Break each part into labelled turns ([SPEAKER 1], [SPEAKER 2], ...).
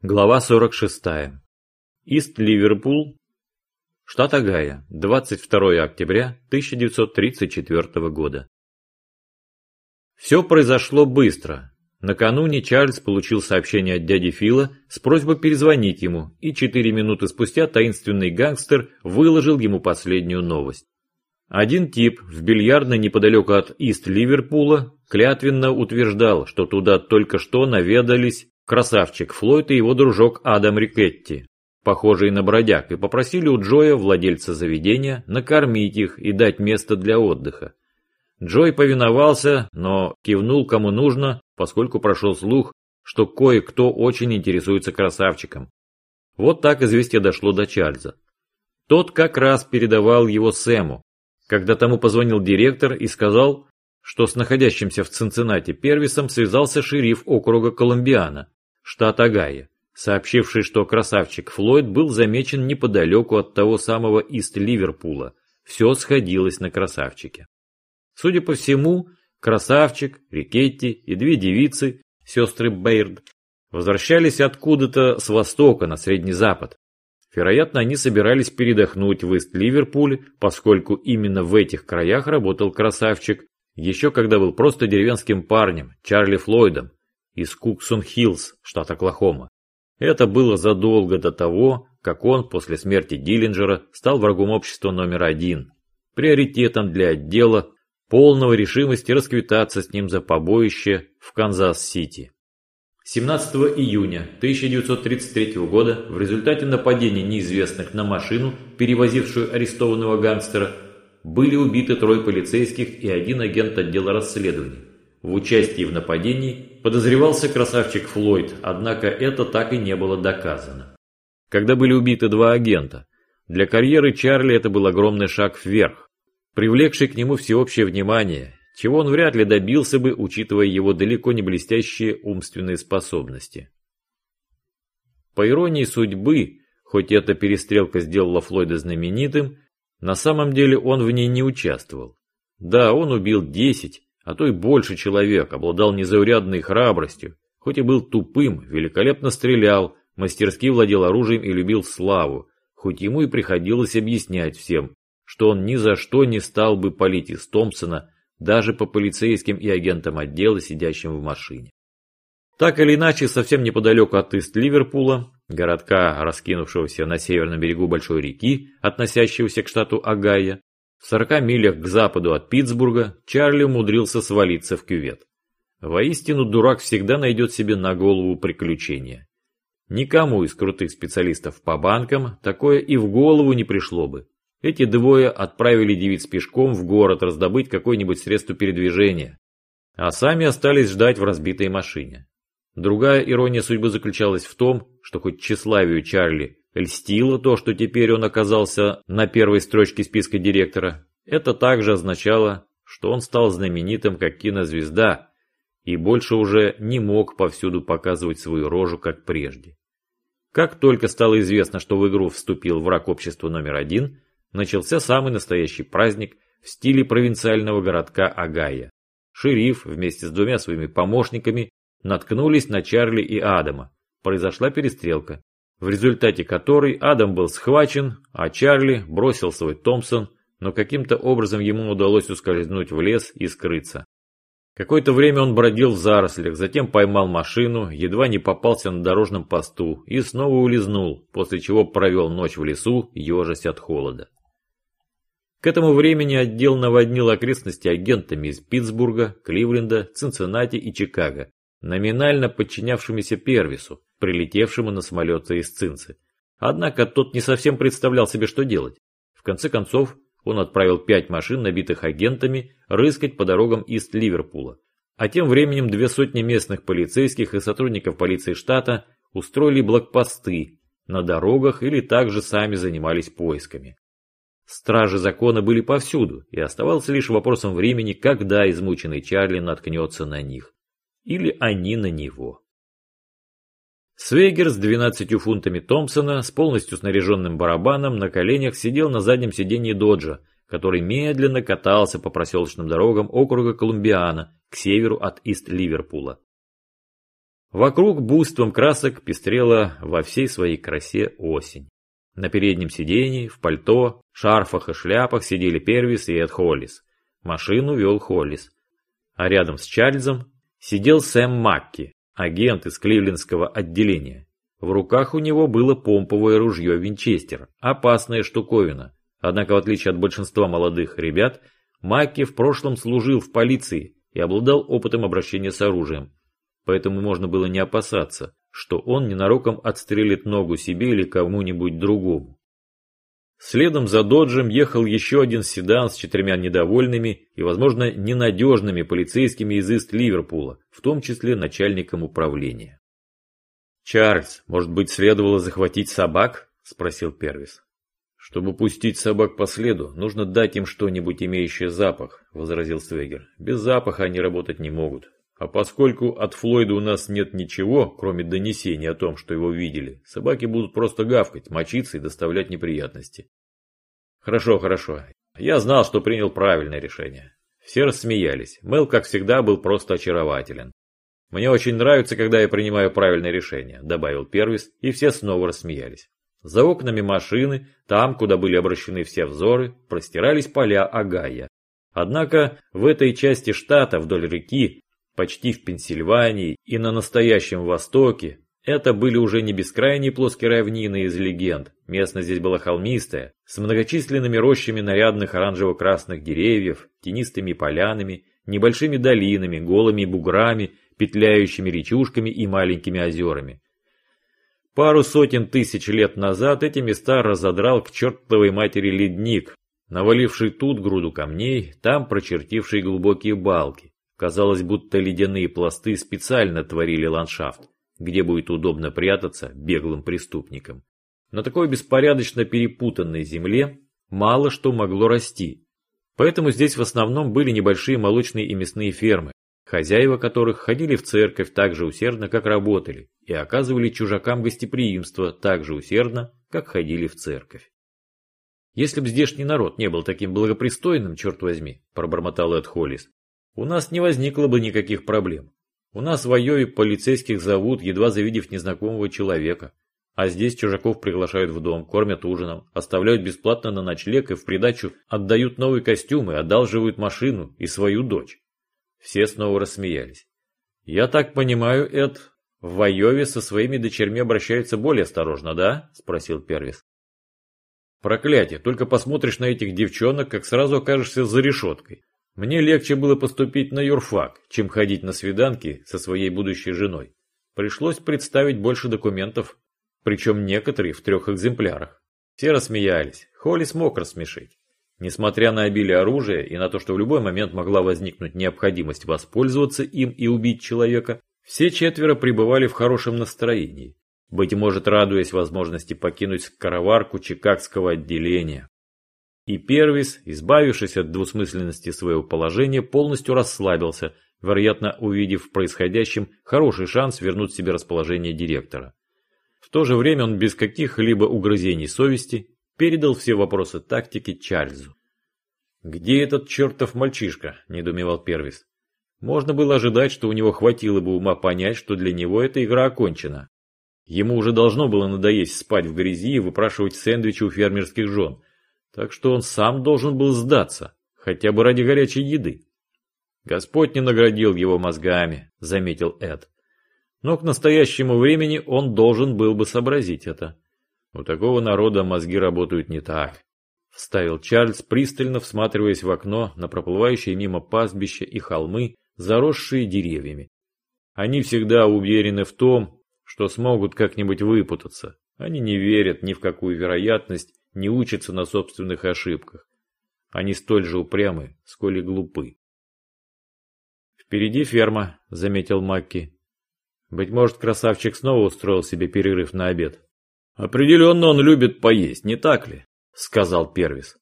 [SPEAKER 1] Глава 46. Ист-Ливерпул, штат Огайо, 22 октября 1934 года. Все произошло быстро. Накануне Чарльз получил сообщение от дяди Фила с просьбой перезвонить ему, и четыре минуты спустя таинственный гангстер выложил ему последнюю новость. Один тип в бильярдной неподалеку от Ист-Ливерпула клятвенно утверждал, что туда только что наведались красавчик Флойд и его дружок Адам Рикетти, похожие на бродяг, и попросили у Джоя, владельца заведения, накормить их и дать место для отдыха. Джой повиновался, но кивнул кому нужно, поскольку прошел слух, что кое-кто очень интересуется красавчиком. Вот так известие дошло до Чарльза. Тот как раз передавал его Сэму, когда тому позвонил директор и сказал, что с находящимся в Цинциннати Первисом связался шериф округа Колумбиана, штат Огайо, сообщивший, что красавчик Флойд был замечен неподалеку от того самого Ист-Ливерпула. Все сходилось на красавчике. Судя по всему, красавчик, Рикетти и две девицы, сестры Бейрд, возвращались откуда-то с востока на Средний Запад. Вероятно, они собирались передохнуть в Ист-Ливерпуле, поскольку именно в этих краях работал красавчик, еще когда был просто деревенским парнем, Чарли Флойдом, из Куксон-Хиллз, штат Оклахома. Это было задолго до того, как он после смерти Диллинджера стал врагом общества номер один, приоритетом для отдела, полного решимости расквитаться с ним за побоище в Канзас-Сити. 17 июня 1933 года в результате нападения неизвестных на машину, перевозившую арестованного гангстера, были убиты трое полицейских и один агент отдела расследований. В участии в нападении подозревался красавчик Флойд, однако это так и не было доказано. Когда были убиты два агента, для карьеры Чарли это был огромный шаг вверх, привлекший к нему всеобщее внимание, чего он вряд ли добился бы, учитывая его далеко не блестящие умственные способности. По иронии судьбы, хоть эта перестрелка сделала Флойда знаменитым, на самом деле он в ней не участвовал. Да, он убил десять, а то и больше человек, обладал незаурядной храбростью, хоть и был тупым, великолепно стрелял, мастерски владел оружием и любил славу, хоть ему и приходилось объяснять всем, что он ни за что не стал бы палить из Томпсона даже по полицейским и агентам отдела, сидящим в машине. Так или иначе, совсем неподалеку от Ист-Ливерпула, городка, раскинувшегося на северном берегу большой реки, относящегося к штату Огайо, в 40 милях к западу от Питтсбурга Чарли умудрился свалиться в кювет. Воистину, дурак всегда найдет себе на голову приключения. Никому из крутых специалистов по банкам такое и в голову не пришло бы. Эти двое отправили девиц пешком в город раздобыть какое-нибудь средство передвижения, а сами остались ждать в разбитой машине. Другая ирония судьбы заключалась в том, что хоть тщеславию Чарли Льстило то, что теперь он оказался на первой строчке списка директора. Это также означало, что он стал знаменитым как кинозвезда и больше уже не мог повсюду показывать свою рожу, как прежде. Как только стало известно, что в игру вступил враг общества номер один, начался самый настоящий праздник в стиле провинциального городка Агая. Шериф вместе с двумя своими помощниками наткнулись на Чарли и Адама. Произошла перестрелка в результате которой Адам был схвачен, а Чарли бросил свой Томпсон, но каким-то образом ему удалось ускользнуть в лес и скрыться. Какое-то время он бродил в зарослях, затем поймал машину, едва не попался на дорожном посту и снова улизнул, после чего провел ночь в лесу, ежась от холода. К этому времени отдел наводнил окрестности агентами из Питтсбурга, Кливленда, Цинциннати и Чикаго, номинально подчинявшимися Первису, прилетевшему на самолете из Цинцы. Однако тот не совсем представлял себе, что делать. В конце концов, он отправил пять машин, набитых агентами, рыскать по дорогам из Ливерпула. А тем временем две сотни местных полицейских и сотрудников полиции штата устроили блокпосты на дорогах или также сами занимались поисками. Стражи закона были повсюду, и оставался лишь вопросом времени, когда измученный Чарли наткнется на них. Или они на него. Свейгер с 12 фунтами Томпсона с полностью снаряженным барабаном на коленях сидел на заднем сиденье Доджа, который медленно катался по проселочным дорогам округа Колумбиана к северу от Ист-Ливерпула. Вокруг буйством красок пестрела во всей своей красе осень. На переднем сиденье, в пальто, шарфах и шляпах сидели Первис и Эд Холлис. Машину вел Холлис. А рядом с Чарльзом сидел Сэм Макки, агент из кливлендского отделения. В руках у него было помповое ружье Винчестер, опасная штуковина. Однако, в отличие от большинства молодых ребят, Макки в прошлом служил в полиции и обладал опытом обращения с оружием. Поэтому можно было не опасаться, что он ненароком отстрелит ногу себе или кому-нибудь другому. Следом за Доджем ехал еще один седан с четырьмя недовольными и, возможно, ненадежными полицейскими из Ист-Ливерпула, в том числе начальником управления. «Чарльз, может быть, следовало захватить собак?» – спросил Первис. «Чтобы пустить собак по следу, нужно дать им что-нибудь, имеющее запах», – возразил Свегер. «Без запаха они работать не могут. А поскольку от Флойда у нас нет ничего, кроме донесений о том, что его видели, собаки будут просто гавкать, мочиться и доставлять неприятности. Хорошо, хорошо. Я знал, что принял правильное решение. Все рассмеялись. Мэл, как всегда, был просто очарователен. «Мне очень нравится, когда я принимаю правильное решение», – добавил Первис, и все снова рассмеялись. За окнами машины, там, куда были обращены все взоры, простирались поля Агая. Однако в этой части штата вдоль реки почти в Пенсильвании и на настоящем Востоке, это были уже не бескрайние плоские равнины из легенд. Местность здесь была холмистая, с многочисленными рощами нарядных оранжево-красных деревьев, тенистыми полянами, небольшими долинами, голыми буграми, петляющими речушками и маленькими озерами. Пару сотен тысяч лет назад эти места разодрал к чертовой матери ледник, наваливший тут груду камней, там прочертивший глубокие балки. Казалось, будто ледяные пласты специально творили ландшафт, где будет удобно прятаться беглым преступникам. На такой беспорядочно перепутанной земле мало что могло расти. Поэтому здесь в основном были небольшие молочные и мясные фермы, хозяева которых ходили в церковь так же усердно, как работали, и оказывали чужакам гостеприимство так же усердно, как ходили в церковь. «Если бы здешний народ не был таким благопристойным, черт возьми», – пробормотал Эд Холлис, у нас не возникло бы никаких проблем. У нас в Айове полицейских зовут, едва завидев незнакомого человека. А здесь чужаков приглашают в дом, кормят ужином, оставляют бесплатно на ночлег и в придачу отдают новые костюмы, одалживают машину и свою дочь. Все снова рассмеялись. «Я так понимаю, Эд, в Айове со своими дочерьми обращаются более осторожно, да?» – спросил Первис. «Проклятие, только посмотришь на этих девчонок, как сразу окажешься за решеткой. Мне легче было поступить на юрфак, чем ходить на свиданки со своей будущей женой. Пришлось представить больше документов, причем некоторые в трех экземплярах. Все рассмеялись, Холли смог рассмешить. Несмотря на обилие оружия и на то, что в любой момент могла возникнуть необходимость воспользоваться им и убить человека, все четверо пребывали в хорошем настроении, быть может радуясь возможности покинуть скороварку чикагского отделения. И Первис, избавившись от двусмысленности своего положения, полностью расслабился, вероятно, увидев в происходящем хороший шанс вернуть себе расположение директора. В то же время он без каких-либо угрызений совести передал все вопросы тактики Чарльзу. «Где этот чертов мальчишка?» – недоумевал Первис. Можно было ожидать, что у него хватило бы ума понять, что для него эта игра окончена. Ему уже должно было надоесть спать в грязи и выпрашивать сэндвичи у фермерских жен – так что он сам должен был сдаться, хотя бы ради горячей еды. Господь не наградил его мозгами, заметил Эд. Но к настоящему времени он должен был бы сообразить это. У такого народа мозги работают не так. Вставил Чарльз, пристально всматриваясь в окно на проплывающие мимо пастбища и холмы, заросшие деревьями. Они всегда уверены в том, что смогут как-нибудь выпутаться. Они не верят ни в какую вероятность не учатся на собственных ошибках. Они столь же упрямы, сколь и глупы. «Впереди ферма», — заметил Макки. «Быть может, красавчик снова устроил себе перерыв на обед». «Определенно он любит поесть, не так ли?» — сказал Первис.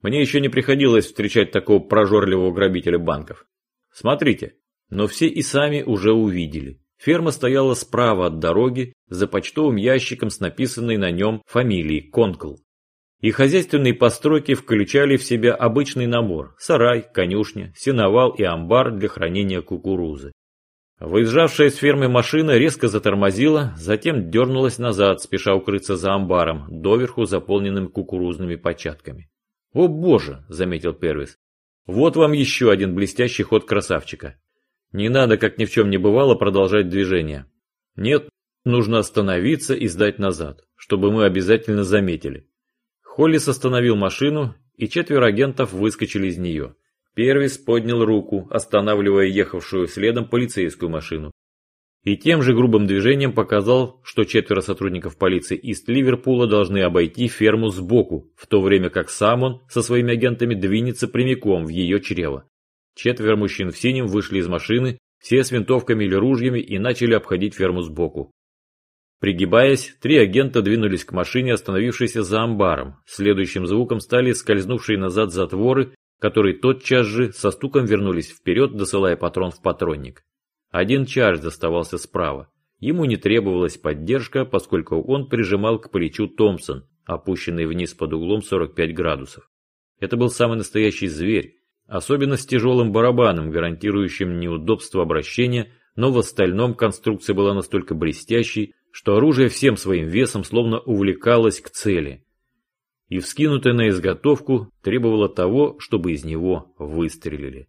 [SPEAKER 1] «Мне еще не приходилось встречать такого прожорливого грабителя банков. Смотрите». Но все и сами уже увидели. Ферма стояла справа от дороги, за почтовым ящиком с написанной на нем фамилией Конкл и хозяйственные постройки включали в себя обычный набор – сарай, конюшня, сеновал и амбар для хранения кукурузы. Выезжавшая из фермы машина резко затормозила, затем дернулась назад, спеша укрыться за амбаром, доверху заполненным кукурузными початками. «О боже!» – заметил Первис. «Вот вам еще один блестящий ход красавчика. Не надо, как ни в чем не бывало, продолжать движение. Нет, нужно остановиться и сдать назад, чтобы мы обязательно заметили». Холлис остановил машину, и четверо агентов выскочили из нее. Первис поднял руку, останавливая ехавшую следом полицейскую машину. И тем же грубым движением показал, что четверо сотрудников полиции Ист Ливерпула должны обойти ферму сбоку, в то время как сам он со своими агентами двинется прямиком в ее чрево. Четверо мужчин в синем вышли из машины, все с винтовками или ружьями и начали обходить ферму сбоку. Пригибаясь, три агента двинулись к машине, остановившейся за амбаром. Следующим звуком стали скользнувшие назад затворы которые тотчас же со стуком вернулись вперед, досылая патрон в патронник. Один Чарльз оставался справа. Ему не требовалась поддержка, поскольку он прижимал к плечу Томпсон, опущенный вниз под углом 45 градусов. Это был самый настоящий зверь, особенно с тяжелым барабаном, гарантирующим неудобство обращения, но в остальном конструкция была настолько блестящей, что оружие всем своим весом словно увлекалось к цели и вскинутая на изготовку требовала того, чтобы из него выстрелили.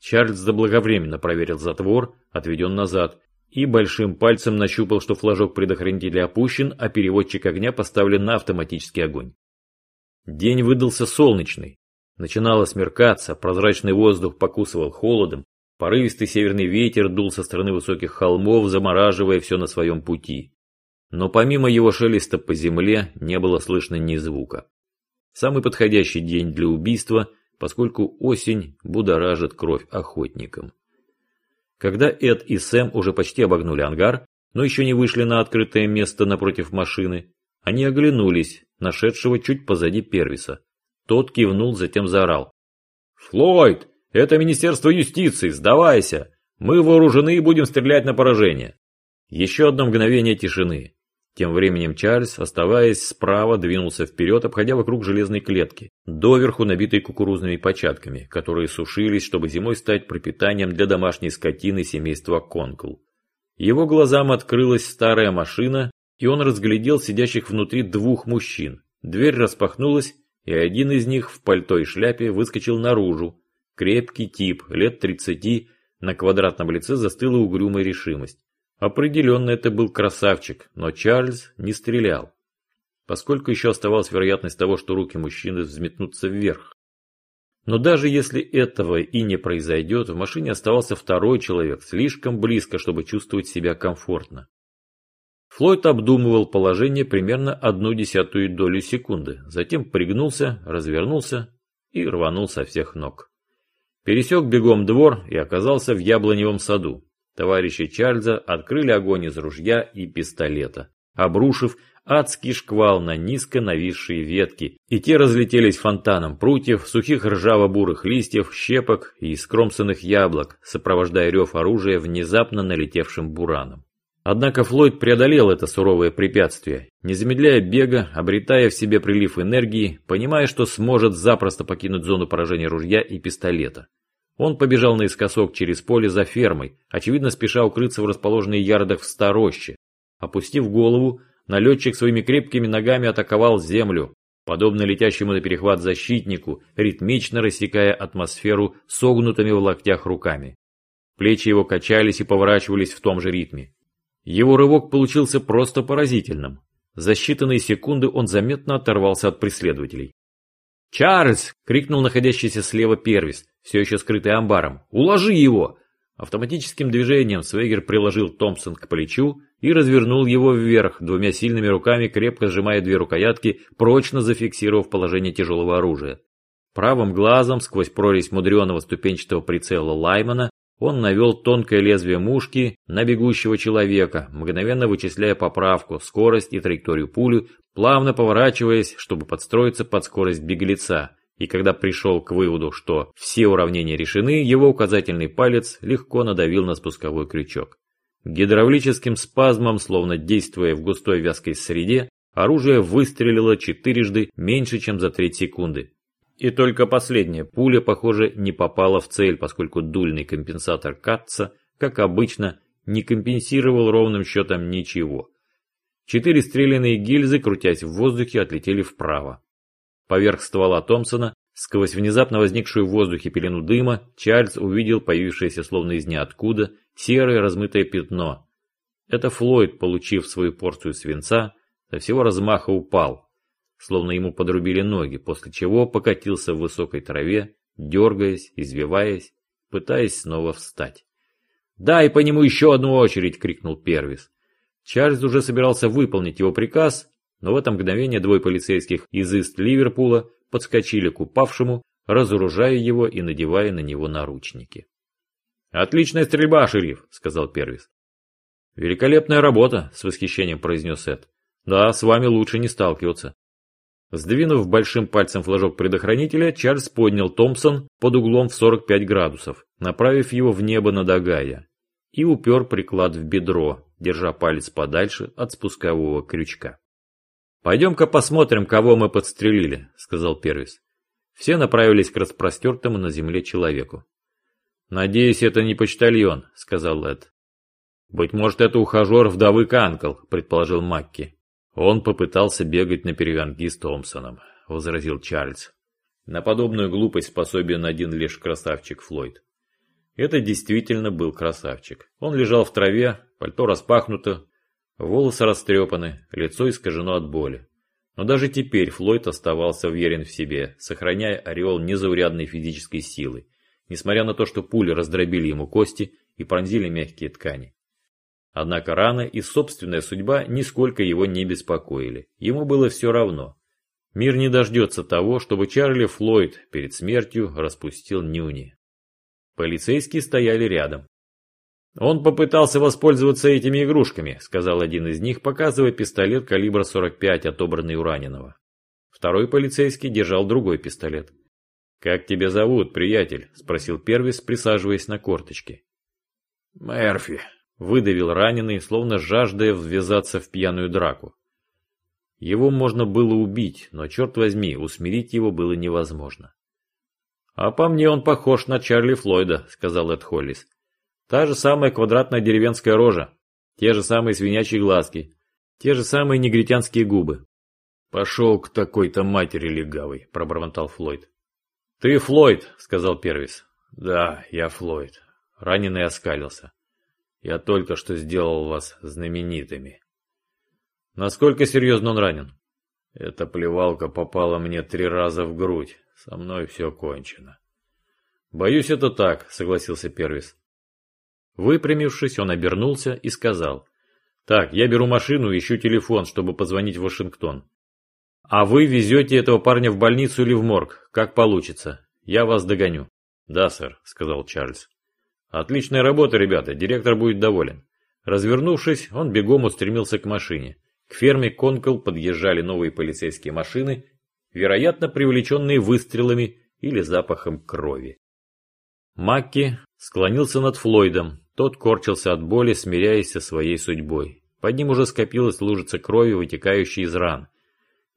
[SPEAKER 1] Чарльз заблаговременно проверил затвор, отведен назад, и большим пальцем нащупал, что флажок предохранителя опущен, а переводчик огня поставлен на автоматический огонь. День выдался солнечный. Начинало смеркаться, прозрачный воздух покусывал холодом, порывистый северный ветер дул со стороны высоких холмов, замораживая все на своем пути но помимо его шелеста по земле не было слышно ни звука. Самый подходящий день для убийства, поскольку осень будоражит кровь охотникам. Когда Эд и Сэм уже почти обогнули ангар, но еще не вышли на открытое место напротив машины, они оглянулись, нашедшего чуть позади Первиса. Тот кивнул, затем заорал. «Флойд, это Министерство юстиции, сдавайся! Мы вооружены и будем стрелять на поражение!» Еще одно мгновение тишины. Тем временем Чарльз, оставаясь справа, двинулся вперед, обходя вокруг железной клетки, доверху набитой кукурузными початками, которые сушились, чтобы зимой стать пропитанием для домашней скотины семейства Конкл. Его глазам открылась старая машина, и он разглядел сидящих внутри двух мужчин. Дверь распахнулась, и один из них в пальто и шляпе выскочил наружу. Крепкий тип, лет тридцати, на квадратном лице застыла угрюмая решимость. Определенно это был красавчик, но Чарльз не стрелял, поскольку еще оставалась вероятность того, что руки мужчины взметнутся вверх. Но даже если этого и не произойдет, в машине оставался второй человек, слишком близко, чтобы чувствовать себя комфортно. Флойд обдумывал положение примерно одну десятую долю секунды, затем пригнулся, развернулся и рванул со всех ног. Пересек бегом двор и оказался в яблоневом саду. Товарищи Чарльза открыли огонь из ружья и пистолета, обрушив адский шквал на низко нависшие ветки, и те разлетелись фонтаном прутьев, сухих ржаво-бурых листьев, щепок и искромсанных яблок, сопровождая рев оружия внезапно налетевшим бураном. Однако Флойд преодолел это суровое препятствие, не замедляя бега, обретая в себе прилив энергии, понимая, что сможет запросто покинуть зону поражения ружья и пистолета. Он побежал наискосок через поле за фермой, очевидно спеша укрыться в расположенной ярдах в ста Опустив голову, налетчик своими крепкими ногами атаковал землю, подобно летящему на перехват защитнику, ритмично рассекая атмосферу согнутыми в локтях руками. Плечи его качались и поворачивались в том же ритме. Его рывок получился просто поразительным. За считанные секунды он заметно оторвался от преследователей. «Чарльз!» — крикнул находящийся слева первис, все еще скрытый амбаром. «Уложи его!» Автоматическим движением Свегер приложил Томпсон к плечу и развернул его вверх, двумя сильными руками крепко сжимая две рукоятки, прочно зафиксировав положение тяжелого оружия. Правым глазом, сквозь прорезь мудреного ступенчатого прицела Лаймана, он навел тонкое лезвие мушки на бегущего человека, мгновенно вычисляя поправку, скорость и траекторию пули, плавно поворачиваясь, чтобы подстроиться под скорость беглеца. И когда пришел к выводу, что все уравнения решены, его указательный палец легко надавил на спусковой крючок. Гидравлическим спазмом, словно действуя в густой вязкой среде, оружие выстрелило четырежды меньше, чем за треть секунды. И только последняя пуля, похоже, не попала в цель, поскольку дульный компенсатор Катца как обычно, не компенсировал ровным счетом ничего. Четыре стрелянные гильзы, крутясь в воздухе, отлетели вправо. Поверх ствола Томпсона, сквозь внезапно возникшую в воздухе пелену дыма, Чарльз увидел появившееся словно из ниоткуда серое размытое пятно. Это Флойд, получив свою порцию свинца, со всего размаха упал, словно ему подрубили ноги, после чего покатился в высокой траве, дергаясь, извиваясь, пытаясь снова встать. «Дай по нему еще одну очередь!» — крикнул Первис. Чарльз уже собирался выполнить его приказ, но в это мгновение двое полицейских из Ист-Ливерпула подскочили к упавшему, разоружая его и надевая на него наручники. «Отличная стрельба, шериф», — сказал Первис. «Великолепная работа», — с восхищением произнес Эд. «Да, с вами лучше не сталкиваться». Сдвинув большим пальцем флажок предохранителя, Чарльз поднял Томпсон под углом в 45 градусов, направив его в небо над Агая, и упер приклад в бедро, держа палец подальше от спускового крючка. «Пойдем-ка посмотрим, кого мы подстрелили», — сказал Первис. Все направились к распростертому на земле человеку. «Надеюсь, это не почтальон», — сказал Эд. «Быть может, это ухажер вдовы Канкл», — предположил Макки. «Он попытался бегать на перегонки с Томпсоном», — возразил Чарльз. На подобную глупость способен один лишь красавчик Флойд. Это действительно был красавчик. Он лежал в траве, пальто распахнуто, волосы растрепаны, лицо искажено от боли. Но даже теперь Флойд оставался уверен в себе, сохраняя ореол незаурядной физической силы, несмотря на то, что пули раздробили ему кости и пронзили мягкие ткани. Однако рана и собственная судьба нисколько его не беспокоили. Ему было все равно. Мир не дождется того, чтобы Чарли Флойд перед смертью распустил нюни. Полицейские стояли рядом. «Он попытался воспользоваться этими игрушками», — сказал один из них, показывая пистолет калибра 45, отобранный у раненого. Второй полицейский держал другой пистолет. «Как тебя зовут, приятель?» — спросил Первис, присаживаясь на корточки.
[SPEAKER 2] «Мерфи», —
[SPEAKER 1] выдавил раненый, словно жаждая ввязаться в пьяную драку. Его можно было убить, но, черт возьми, усмирить его было невозможно. «А по мне он похож на Чарли Флойда», — сказал Эд Холлис. «Та же самая квадратная деревенская рожа, те же самые свинячьи глазки, те же самые негритянские губы».
[SPEAKER 2] «Пошел к такой-то матери легавой», — пробормотал Флойд.
[SPEAKER 1] «Ты Флойд», — сказал Первис.
[SPEAKER 2] «Да, я Флойд».
[SPEAKER 1] Раненый оскалился.
[SPEAKER 2] «Я только что сделал вас знаменитыми».
[SPEAKER 1] «Насколько серьезно он ранен?»
[SPEAKER 2] Эта плевалка попала мне три раза в грудь. Со мной все кончено.
[SPEAKER 1] Боюсь, это так, согласился Первис. Выпрямившись, он обернулся и сказал. Так, я беру машину ищу телефон, чтобы позвонить в Вашингтон. А вы везете этого парня в больницу или в морг, как получится. Я вас догоню. Да, сэр, сказал Чарльз. Отличная работа, ребята, директор будет доволен. Развернувшись, он бегом устремился к машине. К ферме Конкл подъезжали новые полицейские машины вероятно привлеченные выстрелами или запахом крови. Макки склонился над Флойдом, тот корчился от боли, смиряясь со своей судьбой. Под ним уже скопилась лужица крови, вытекающая из ран.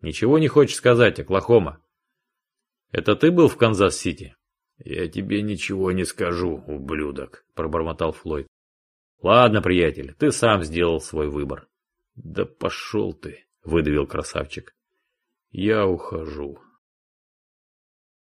[SPEAKER 1] «Ничего не хочешь сказать, Оклахома?» «Это ты был в Канзас-Сити?»
[SPEAKER 2] «Я тебе ничего не скажу, ублюдок», — пробормотал Флойд.
[SPEAKER 1] «Ладно, приятель, ты сам сделал свой выбор».
[SPEAKER 2] «Да пошел ты», —
[SPEAKER 1] выдавил красавчик.
[SPEAKER 2] Я ухожу.